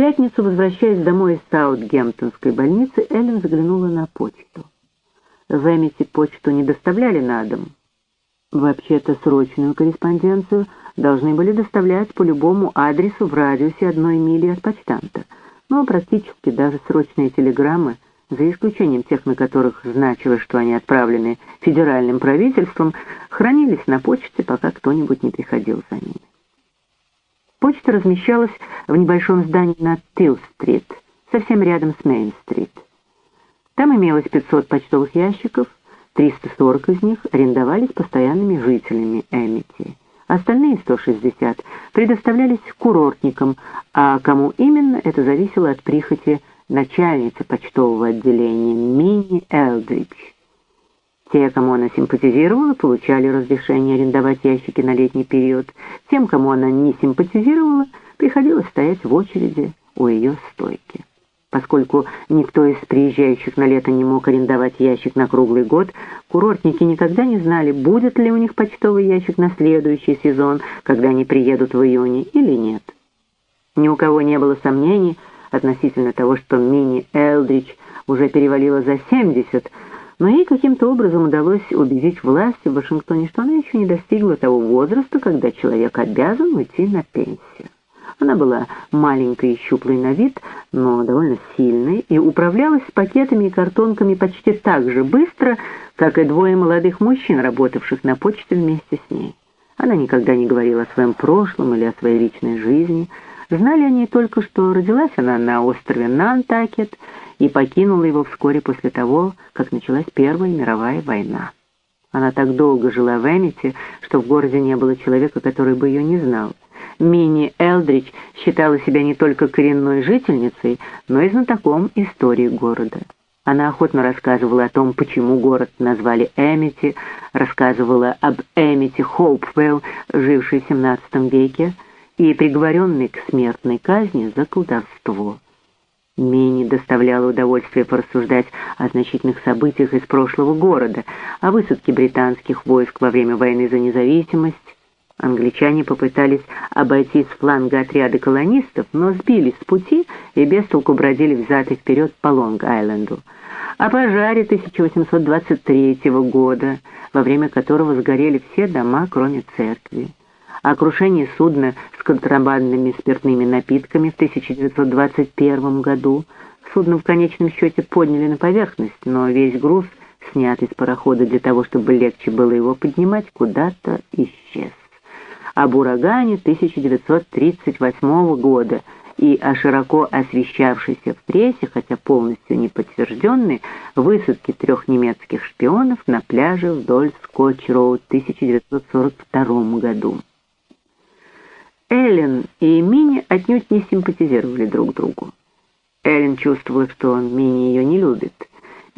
пятницу, возвращаясь домой из Саутгемптонской больницы, Эллен заглянула на почту. В почту не доставляли на дом. Вообще-то срочную корреспонденцию должны были доставлять по любому адресу в радиусе одной мили от почтанта. Но практически даже срочные телеграммы, за исключением тех, на которых значилось, что они отправлены федеральным правительством, хранились на почте, пока кто-нибудь не приходил за ними. Почта размещалась в небольшом здании на Тилл-стрит, совсем рядом с Мейн-стрит. Там имелось 500 почтовых ящиков, 340 из них арендовались постоянными жителями Эмити. Остальные 160 предоставлялись курортникам, а кому именно, это зависело от прихоти начальницы почтового отделения Мини Элдридж. Те, кому она симпатизировала, получали разрешение арендовать ящики на летний период. Тем, кому она не симпатизировала, приходилось стоять в очереди у ее стойки. Поскольку никто из приезжающих на лето не мог арендовать ящик на круглый год, курортники никогда не знали, будет ли у них почтовый ящик на следующий сезон, когда они приедут в июне или нет. Ни у кого не было сомнений относительно того, что Мини Элдрич уже перевалила за 70, но ей каким-то образом удалось убедить власти в Вашингтоне, что она еще не достигла того возраста, когда человек обязан уйти на пенсию. Она была маленькой и щуплой на вид, но довольно сильной, и управлялась пакетами и картонками почти так же быстро, как и двое молодых мужчин, работавших на почте вместе с ней. Она никогда не говорила о своем прошлом или о своей личной жизни. Знали они только, что родилась она на острове Нантакет и покинула его вскоре после того, как началась Первая мировая война. Она так долго жила в Эмите, что в городе не было человека, который бы ее не знал. Мини Элдрич считала себя не только коренной жительницей, но и знатоком истории города. Она охотно рассказывала о том, почему город назвали Эмити, рассказывала об Эмити Хоупвелл, жившей в XVII веке, и приговоренной к смертной казни за колдовство. Мини доставляло удовольствие порассуждать о значительных событиях из прошлого города, о высадке британских войск во время войны за независимость, Англичане попытались обойти с фланга отряды колонистов, но сбились с пути и без толку бродили взад и вперед по Лонг-Айленду. О пожаре 1823 года, во время которого сгорели все дома, кроме церкви. О крушении судна с контрабандными спиртными напитками в 1921 году. Судно в конечном счете подняли на поверхность, но весь груз, снят из парохода для того, чтобы легче было его поднимать, куда-то исчез об урагане 1938 года и о широко освещавшейся в прессе, хотя полностью не подтвержденной, высадке трех немецких шпионов на пляже вдоль Скотч-Роуд в 1942 году. Эллен и Мини отнюдь не симпатизировали друг другу. Эллен чувствовала, что Мини ее не любит –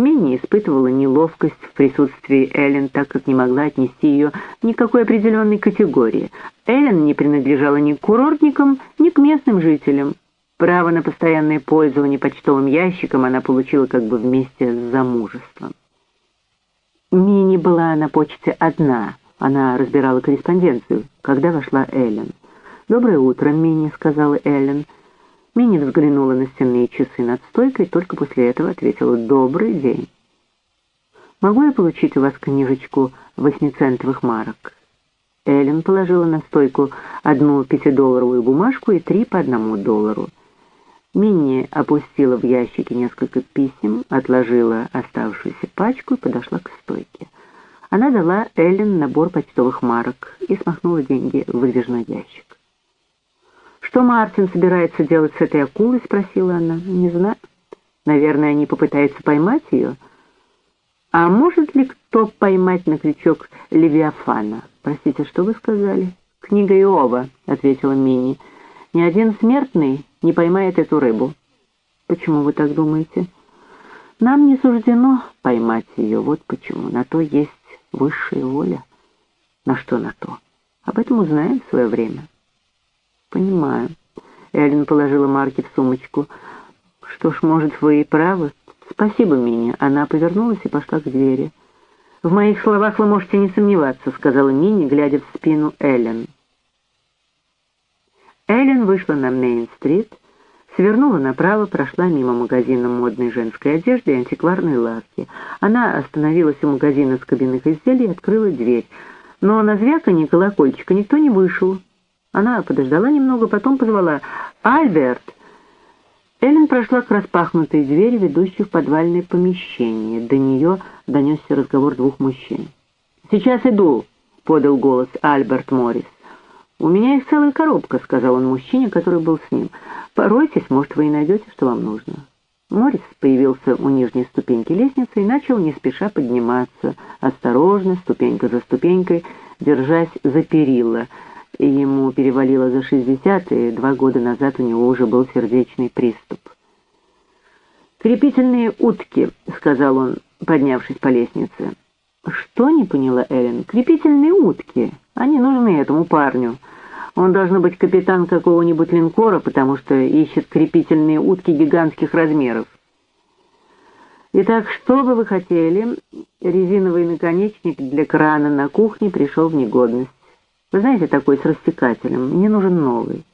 Минни испытывала неловкость в присутствии Эллен, так как не могла отнести ее ни к какой определенной категории. Эллен не принадлежала ни к курортникам, ни к местным жителям. Право на постоянное пользование почтовым ящиком она получила как бы вместе с замужеством. Мини была на почте одна. Она разбирала корреспонденцию, когда вошла Эллен. «Доброе утро, Мини», — сказала Эллен. Мини взглянула на стенные часы над стойкой, только после этого ответила «Добрый день». «Могу я получить у вас книжечку восьмицентовых марок?» Эллен положила на стойку одну пятидолларовую бумажку и три по одному доллару. Минни опустила в ящики несколько писем, отложила оставшуюся пачку и подошла к стойке. Она дала Эллен набор почтовых марок и смахнула деньги в выдвижной ящик. «Что Мартин собирается делать с этой акулой?» — спросила она. «Не знаю. Наверное, они попытаются поймать ее. А может ли кто поймать на крючок Левиафана? Простите, что вы сказали?» «Книга Иова», — ответила Мини. «Ни один смертный не поймает эту рыбу». «Почему вы так думаете?» «Нам не суждено поймать ее, вот почему. На то есть высшая воля». «На что на то?» «Об этом узнаем в свое время». «Понимаю». Эллен положила марки в сумочку. «Что ж, может, вы и правы. Спасибо, Мини». Она повернулась и пошла к двери. «В моих словах вы можете не сомневаться», — сказала Мини, глядя в спину Эллен. Эллен вышла на Мейн-стрит, Свернула направо, прошла мимо магазина модной женской одежды и антикварной лавки. Она остановилась у магазина с кабинных изделий и открыла дверь. Но на звяканье колокольчика никто не вышел. Она подождала немного, потом позвала «Альберт!». Эллен прошла к распахнутой двери, ведущей в подвальное помещение. До нее донесся разговор двух мужчин. «Сейчас иду», — подал голос Альберт Моррис. «У меня их целая коробка», — сказал он мужчине, который был с ним. «Поройтесь, может, вы и найдете, что вам нужно». Моррис появился у нижней ступеньки лестницы и начал не спеша подниматься, осторожно, ступенька за ступенькой, держась за перила. Ему перевалило за шестьдесят, и два года назад у него уже был сердечный приступ. «Крепительные утки», — сказал он, поднявшись по лестнице. «Что?» — не поняла Эллен. «Крепительные утки. Они нужны этому парню». Он должен быть капитан какого-нибудь линкора, потому что ищет крепительные утки гигантских размеров. Итак, что бы вы хотели? Резиновый наконечник для крана на кухне пришел в негодность. Вы знаете, такой с растекателем. Мне нужен новый.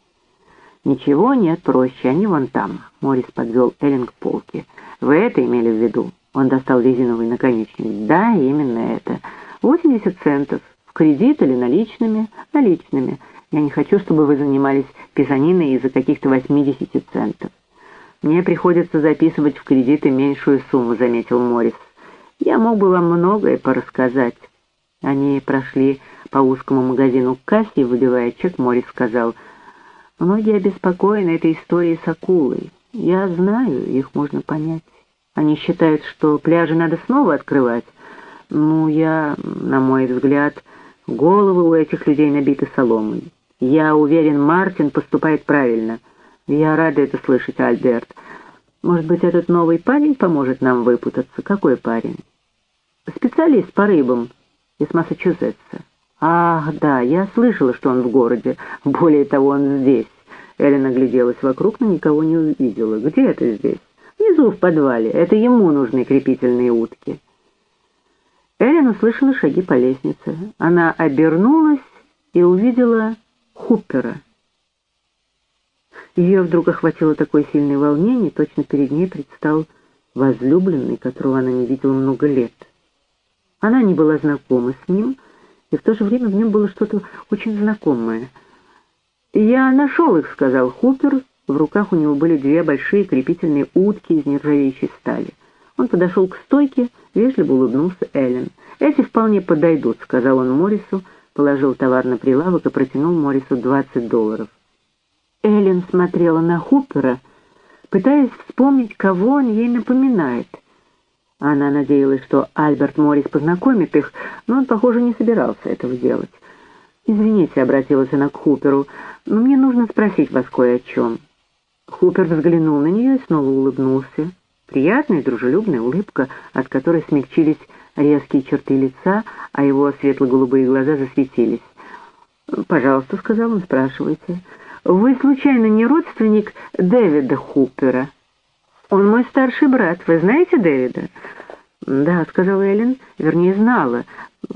Ничего нет проще, они вон там. Морис подвел Эллен к полке. Вы это имели в виду? Он достал резиновый наконечник. Да, именно это. 80 центов. В кредит или наличными? Наличными. Я не хочу, чтобы вы занимались писаниной из-за каких-то 80 центов. Мне приходится записывать в кредиты меньшую сумму, заметил Морис. Я мог бы вам многое порассказать. Они прошли по узкому магазину к кассе, выбивая чек, Морис сказал, «Многие обеспокоены этой историей с акулой. Я знаю, их можно понять. Они считают, что пляжи надо снова открывать. Ну, я, на мой взгляд, головы у этих людей набиты соломой. «Я уверен, Мартин поступает правильно. Я рада это слышать, Альберт. Может быть, этот новый парень поможет нам выпутаться? Какой парень?» «Специалист по рыбам из Массачусетса». «Ах, да, я слышала, что он в городе. Более того, он здесь». Эллен огляделась вокруг, но никого не увидела. «Где это здесь?» «Внизу, в подвале. Это ему нужны крепительные утки». Эллен услышала шаги по лестнице. Она обернулась и увидела Хуппера. Ее вдруг охватило такое сильное волнение, точно перед ней предстал возлюбленный, которого она не видела много лет. Она не была знакома с ним, и в то же время в нем было что-то очень знакомое. «Я нашел их», — сказал Хупер. В руках у него были две большие крепительные утки из нержавеющей стали. Он подошел к стойке, вежливо улыбнулся Эллен. «Эти вполне подойдут», — сказал он Моррису, — положил товар на прилавок и протянул Моррису 20 долларов. Эллен смотрела на Хупера, пытаясь вспомнить, кого он ей напоминает. Она надеялась, что Альберт Моррис познакомит их, но он, похоже, не собирался этого делать. «Извините», — обратилась она к Хуперу, — «но мне нужно спросить вас кое о чем». Хупер взглянул на нее и снова улыбнулся. Приятная дружелюбная улыбка, от которой смягчились резкие черты лица, а его светло-голубые глаза засветились. «Пожалуйста», — сказал он, — «спрашивайте. Вы, случайно, не родственник Дэвида Хупера?» «Он мой старший брат. Вы знаете Дэвида?» «Да», — сказала Эллен, — вернее, знала.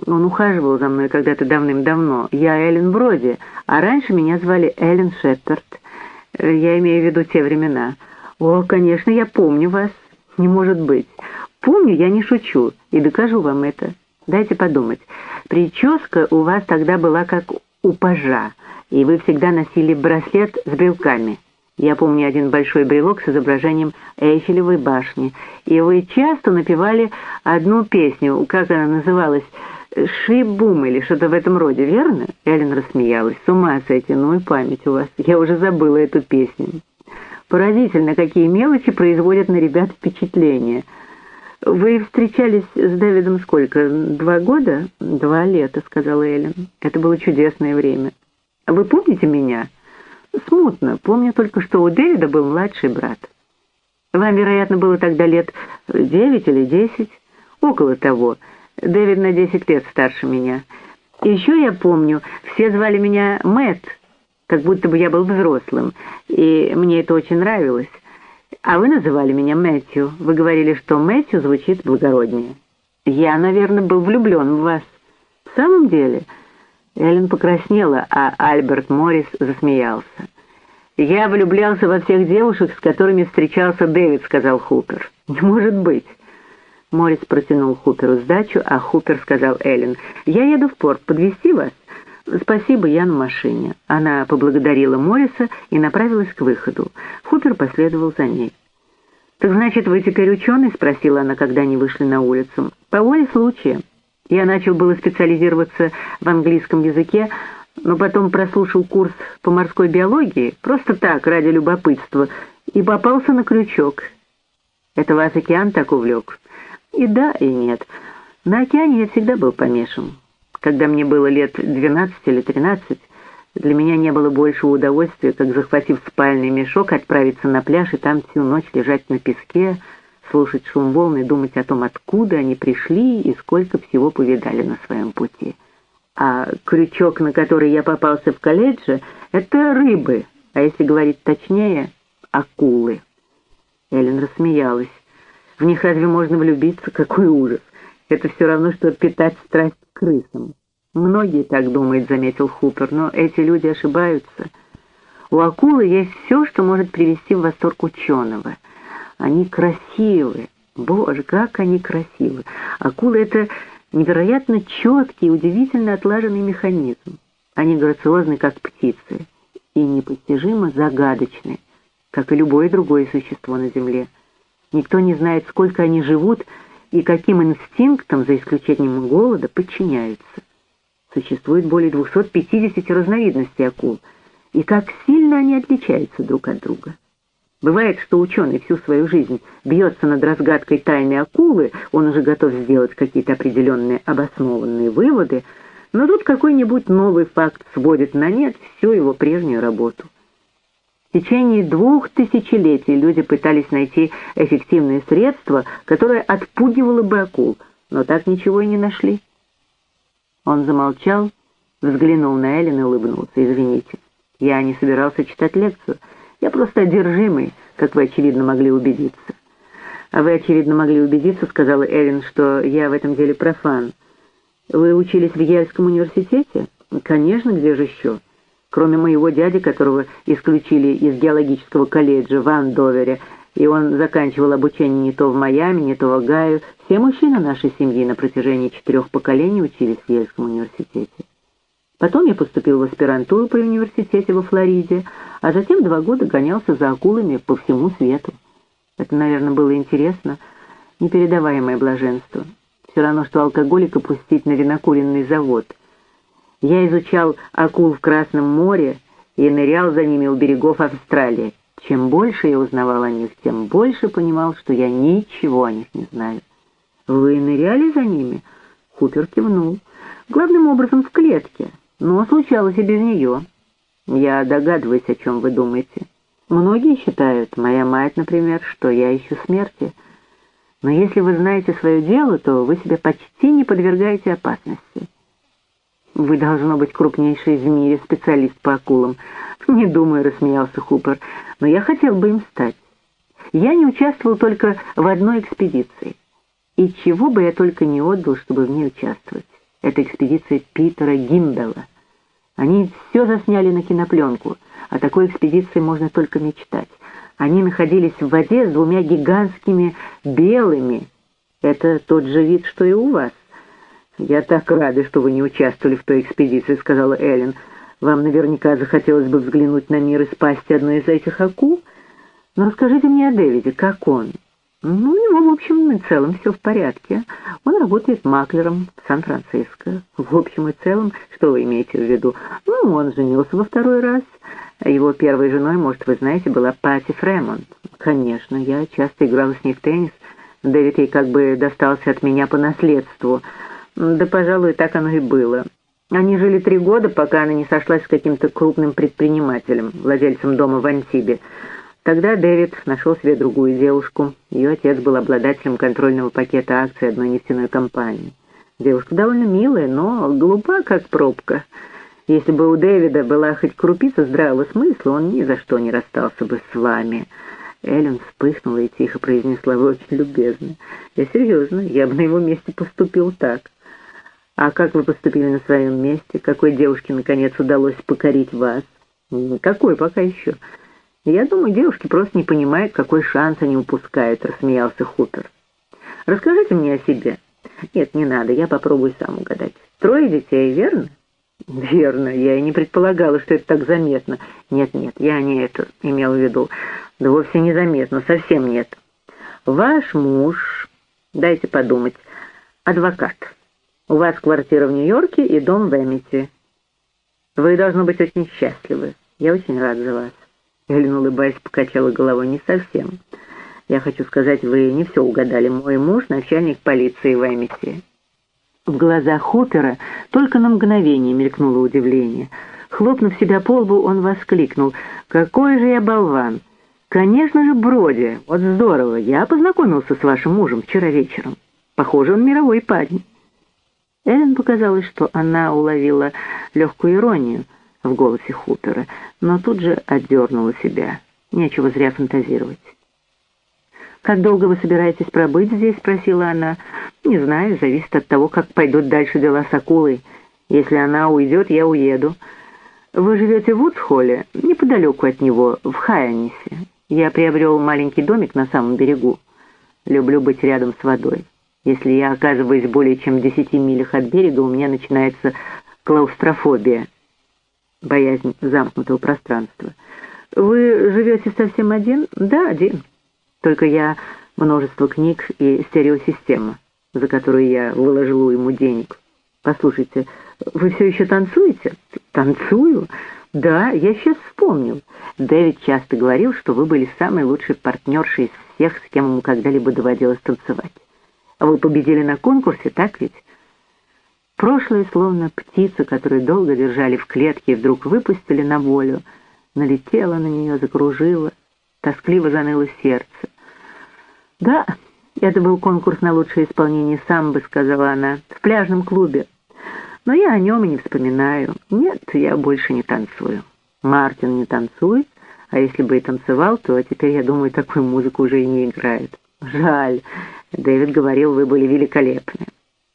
Он ухаживал за мной когда-то давным-давно. Я Эллен Броди, а раньше меня звали Эллен Шепперд. Я имею в виду те времена. О, конечно, я помню вас. Не может быть. Помню, я не шучу, и докажу вам это. Дайте подумать. Прическа у вас тогда была как у пажа, и вы всегда носили браслет с брелками. Я помню один большой брелок с изображением Эйфелевой башни, и вы часто напевали одну песню, как она называлась, «Ши-бум» или что-то в этом роде, верно?» Эллен рассмеялась. «С ума сойти, ну и память у вас. Я уже забыла эту песню». Поразительно, какие мелочи производят на ребят впечатление – «Вы встречались с Дэвидом сколько? Два года?» «Два лета», — сказала Эллен. «Это было чудесное время. Вы помните меня?» «Смутно. Помню только, что у Дэвида был младший брат. Вам, вероятно, было тогда лет девять или десять. Около того. Дэвид на десять лет старше меня. И еще я помню, все звали меня Мэтт, как будто бы я был взрослым, и мне это очень нравилось. А вы называли меня Мэтью. Вы говорили, что Мэтью звучит благороднее. Я, наверное, был влюблен в вас. В самом деле...» Эллен покраснела, а Альберт Моррис засмеялся. «Я влюблялся во всех девушек, с которыми встречался Дэвид», — сказал Хупер. «Не может быть». Морис протянул Хуперу сдачу, а Хупер сказал Эллен, «Я еду в порт, подвезти вас?» «Спасибо, я на машине». Она поблагодарила Морриса и направилась к выходу. Хупер последовал за ней. «Так значит, вы теперь ученый?» — спросила она, когда они вышли на улицу. «По воле случая. Я начал было специализироваться в английском языке, но потом прослушал курс по морской биологии, просто так, ради любопытства, и попался на крючок. Это вас океан так увлек?» И да, и нет. На океане я всегда был помешан. Когда мне было лет 12 или 13, для меня не было большего удовольствия, как, захватив спальный мешок, отправиться на пляж и там всю ночь лежать на песке, слушать шум волн и думать о том, откуда они пришли и сколько всего повидали на своем пути. А крючок, на который я попался в колледже, это рыбы, а если говорить точнее, акулы. Эллен рассмеялась. В них разве можно влюбиться? Какой ужас! Это все равно, что питать страсть к крысам. Многие так думают, заметил Хупер, но эти люди ошибаются. У акулы есть все, что может привести в восторг ученого. Они красивы. Боже, как они красивы! Акулы — это невероятно четкий удивительно отлаженный механизм. Они грациозны, как птицы, и непостижимо загадочны, как и любое другое существо на Земле. Никто не знает, сколько они живут и каким инстинктам, за исключением голода, подчиняются. Существует более 250 разновидностей акул, и как сильно они отличаются друг от друга. Бывает, что ученый всю свою жизнь бьется над разгадкой тайны акулы, он уже готов сделать какие-то определенные обоснованные выводы, но тут какой-нибудь новый факт сводит на нет всю его прежнюю работу. В течение двух тысячелетий люди пытались найти эффективное средство, которое отпугивало бы акул, но так ничего и не нашли. Он замолчал, взглянул на Эллен и улыбнулся. «Извините, я не собирался читать лекцию. Я просто одержимый, как вы, очевидно, могли убедиться». «А вы, очевидно, могли убедиться, — сказала Эллен, — что я в этом деле профан. Вы учились в Ельском университете? Конечно, где же еще?» кроме моего дяди, которого исключили из геологического колледжа в Андовере, и он заканчивал обучение не то в Майами, не то в Огайо. Все мужчины нашей семьи на протяжении четырех поколений учились в Ельском университете. Потом я поступил в аспирантуру при университете во Флориде, а затем два года гонялся за акулами по всему свету. Это, наверное, было интересно, непередаваемое блаженство. Все равно, что алкоголика пустить на винокуренный завод — я изучал акул в Красном море и нырял за ними у берегов Австралии. Чем больше я узнавал о них, тем больше понимал, что я ничего о них не знаю. «Вы ныряли за ними?» Хупер кивнул. «Главным образом в клетке, но случалось и без нее. Я догадываюсь, о чем вы думаете. Многие считают, моя мать, например, что я ищу смерти. Но если вы знаете свое дело, то вы себя почти не подвергаете опасности. «Вы, должно быть, крупнейший в мире специалист по акулам». «Не думаю», — рассмеялся Хупер, — «но я хотел бы им стать. Я не участвовал только в одной экспедиции. И чего бы я только не отдал, чтобы в ней участвовать. Это экспедиция Питера Гимбела. Они все засняли на кинопленку. О такой экспедиции можно только мечтать. Они находились в воде с двумя гигантскими белыми. Это тот же вид, что и у вас. «Я так рада, что вы не участвовали в той экспедиции», — сказала Эллен. «Вам наверняка захотелось бы взглянуть на мир из пасти одной из этих акул. Но расскажите мне о Дэвиде, как он?» «Ну, у него, в общем и целом все в порядке. Он работает маклером в Сан-Франциско. В общем и целом, что вы имеете в виду? Ну, он женился во второй раз. Его первой женой, может, вы знаете, была Пати Фремонт. Конечно, я часто играла с ней в теннис. Дэвид ей как бы достался от меня по наследству». Да, пожалуй, так оно и было. Они жили три года, пока она не сошлась с каким-то крупным предпринимателем, владельцем дома в Антибе. Тогда Дэвид нашел себе другую девушку. Ее отец был обладателем контрольного пакета акций одной нефтяной компании. Девушка довольно милая, но глупа, как пробка. Если бы у Дэвида была хоть крупица здравого смысла, он ни за что не расстался бы с вами. Эллен вспыхнула и тихо произнесла, вы очень любезны. Я серьезно, я бы на его месте поступил так. А как вы поступили на своем месте? Какой девушке, наконец, удалось покорить вас? Какой пока еще? «Я думаю, девушки просто не понимают, какой шанс они упускают», — рассмеялся Хупер. «Расскажите мне о себе». «Нет, не надо, я попробую сам угадать. Трое детей, верно?» «Верно, я и не предполагала, что это так заметно. Нет-нет, я не это имел в виду. Да вовсе незаметно, совсем нет. Ваш муж, дайте подумать, адвокат. У вас квартира в Нью-Йорке и дом в Эмити. Вы, должны быть, очень счастливы. Я очень рад за вас». Эллен, улыбаясь, покачала головой. «Не совсем. Я хочу сказать, вы не все угадали. Мой муж — начальник полиции в Эмити». В глазах Хоппера только на мгновение мелькнуло удивление. Хлопнув себя по лбу, он воскликнул. «Какой же я болван!» «Конечно же, Броди! Вот здорово! Я познакомился с вашим мужем вчера вечером. Похоже, он мировой парень». Эллен показалось, что она уловила легкую иронию в голосе Хупера, но тут же отдернула себя. Нечего зря фантазировать. «Как долго вы собираетесь пробыть здесь?» — спросила она. «Не знаю, зависит от того, как пойдут дальше дела с акулой. Если она уйдет, я уеду. Вы живете в Уцхолле, неподалеку от него, в Хайанисе. Я приобрел маленький домик на самом берегу. Люблю быть рядом с водой. Если я оказываюсь более чем в десяти милях от берега, у меня начинается клаустрофобия, боязнь замкнутого пространства. Вы живете совсем один? Да, один. Только я множество книг и стереосистема, за которую я выложила ему денег. Послушайте, вы все еще танцуете? Танцую? Да, я сейчас вспомнил. Дэвид часто говорил, что вы были самой лучшей партнершей из всех, с кем ему когда-либо доводилось танцевать. А вы победили на конкурсе, так ведь? Прошлое, словно птица, которую долго держали в клетке и вдруг выпустили на волю, налетела на нее, закружила, тоскливо заныло сердце. «Да, это был конкурс на лучшее исполнение самбы», — сказала она, — «в пляжном клубе. Но я о нем и не вспоминаю. Нет, я больше не танцую. Мартин не танцует, а если бы и танцевал, то теперь, я думаю, такую музыку уже и не играет. Жаль. Дэвид говорил, вы были великолепны.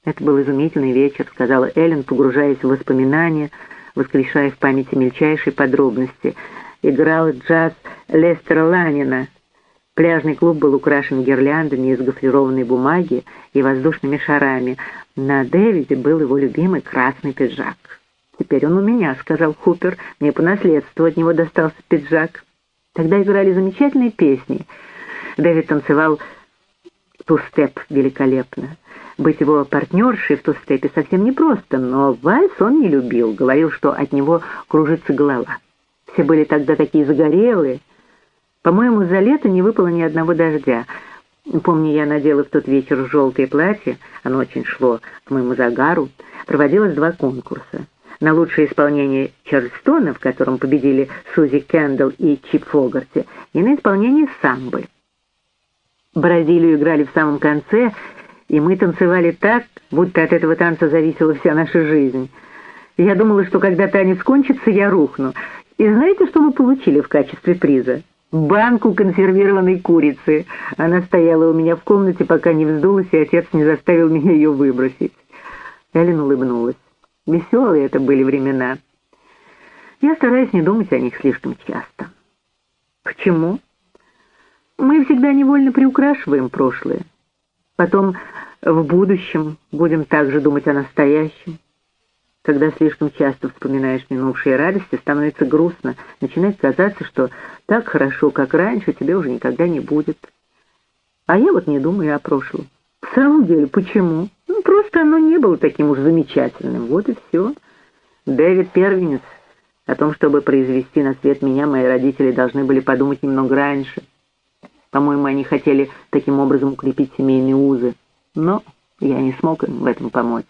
Это был изумительный вечер, сказала Эллен, погружаясь в воспоминания, воскрешая в памяти мельчайшие подробности. Играл джаз Лестера Ланина, Пляжный клуб был украшен гирляндами из гофрированной бумаги и воздушными шарами. На Дэвиде был его любимый красный пиджак. «Теперь он у меня», — сказал Хупер. «Мне по наследству от него достался пиджак». Тогда играли замечательные песни. Дэвид танцевал ту-степ великолепно. Быть его партнершей в ту-степе совсем непросто, но вальс он не любил, говорил, что от него кружится голова. Все были тогда такие загорелые, по-моему, за лето не выпало ни одного дождя. Помню, я надела в тот вечер желтое платье, оно очень шло к моему загару. Проводилось два конкурса. На лучшее исполнение Чарльстона, в котором победили Сузи Кэндалл и Чип Фогарти, и на исполнение самбы. Бразилию играли в самом конце, и мы танцевали так, будто от этого танца зависела вся наша жизнь. Я думала, что когда танец кончится, я рухну. И знаете, что мы получили в качестве приза? банку консервированной курицы. Она стояла у меня в комнате, пока не вздулась, и отец не заставил меня ее выбросить. Эллен улыбнулась. Веселые это были времена. Я стараюсь не думать о них слишком часто. Почему? Мы всегда невольно приукрашиваем прошлое. Потом в будущем будем также думать о настоящем. Когда слишком часто вспоминаешь минувшие радости, становится грустно. Начинает казаться, что так хорошо, как раньше, тебе уже никогда не будет. А я вот не думаю о прошлом. В самом деле, почему? Ну, просто оно не было таким уж замечательным. Вот и все. Дэвид Первенец. О том, чтобы произвести на свет меня, мои родители должны были подумать немного раньше. По-моему, они хотели таким образом укрепить семейные узы. Но я не смог им в этом помочь.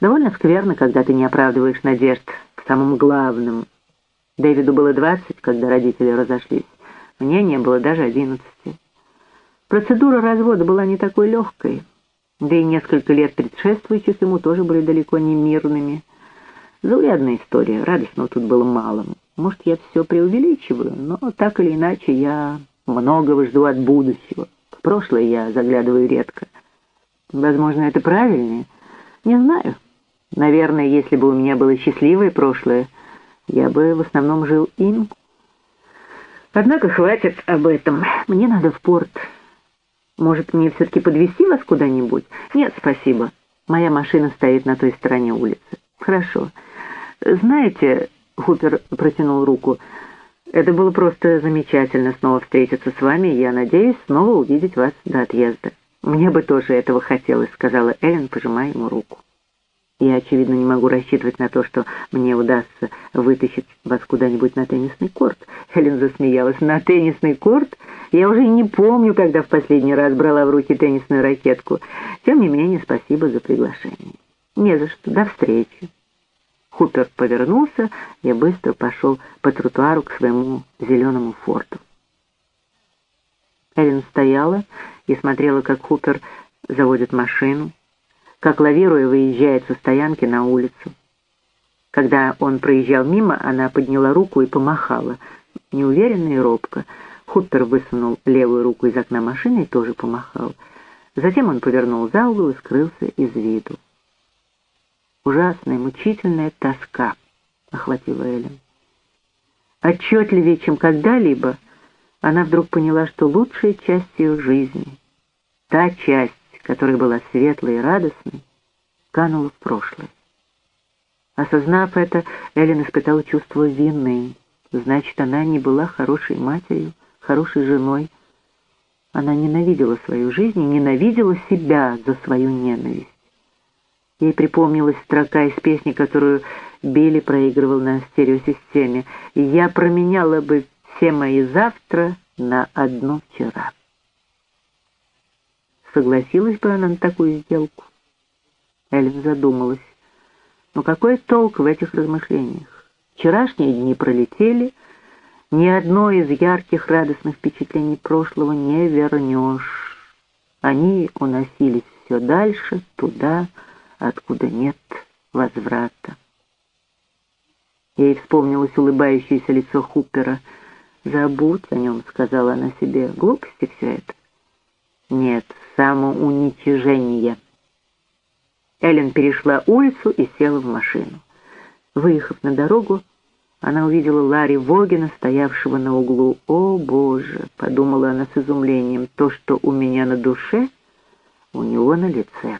Довольно скверно, когда ты не оправдываешь надежд к самым главным. Дэвиду было двадцать, когда родители разошлись. Мне не было даже одиннадцати. Процедура развода была не такой легкой, да и несколько лет предшествующих ему тоже были далеко не мирными. Заурядная история, радостного тут было мало. Может, я все преувеличиваю, но так или иначе я многого жду от будущего. В прошлое я заглядываю редко. Возможно, это правильнее? Не знаю. Наверное, если бы у меня было счастливое прошлое, я бы в основном жил им. Однако хватит об этом. Мне надо в порт. Может, мне все-таки подвезти вас куда-нибудь? Нет, спасибо. Моя машина стоит на той стороне улицы. Хорошо. Знаете, Хупер протянул руку, это было просто замечательно снова встретиться с вами, я надеюсь снова увидеть вас до отъезда. Мне бы тоже этого хотелось, сказала Эллен, пожимая ему руку. Я, очевидно, не могу рассчитывать на то, что мне удастся вытащить вас куда-нибудь на теннисный корт. Хелен засмеялась. На теннисный корт? Я уже не помню, когда в последний раз брала в руки теннисную ракетку. Тем не менее, спасибо за приглашение. Не за что. До встречи. Хупер повернулся и быстро пошел по тротуару к своему зеленому форту. Эллен стояла и смотрела, как Хупер заводит машину, как лавируя выезжает со стоянки на улицу. Когда он проезжал мимо, она подняла руку и помахала, неуверенно и робко. Хуттер высунул левую руку из окна машины и тоже помахал. Затем он повернул за угол и скрылся из виду. Ужасная, мучительная тоска охватила Эллен. Отчетливее, чем когда-либо, она вдруг поняла, что лучшая часть ее жизни, та часть, которая была светлой и радостной, канула в прошлое. Осознав это, Эллен испытала чувство вины. Значит, она не была хорошей матерью, хорошей женой. Она ненавидела свою жизнь и ненавидела себя за свою ненависть. Ей припомнилась строка из песни, которую Билли проигрывал на стереосистеме. «Я променяла бы все мои завтра на одно вчера». Согласилась бы она на такую сделку? Эльф задумалась. Но какой толк в этих размышлениях? Вчерашние дни пролетели, ни одно из ярких радостных впечатлений прошлого не вернешь. Они уносились все дальше, туда, откуда нет возврата. Ей вспомнилось улыбающееся лицо Хупера. «Забудь о нем», — сказала она себе, — «глупости все это». «Нет, самоуничижение. Эллен перешла улицу и села в машину. Выехав на дорогу, она увидела Ларри Вогина, стоявшего на углу. «О, Боже!» — подумала она с изумлением. «То, что у меня на душе, у него на лице».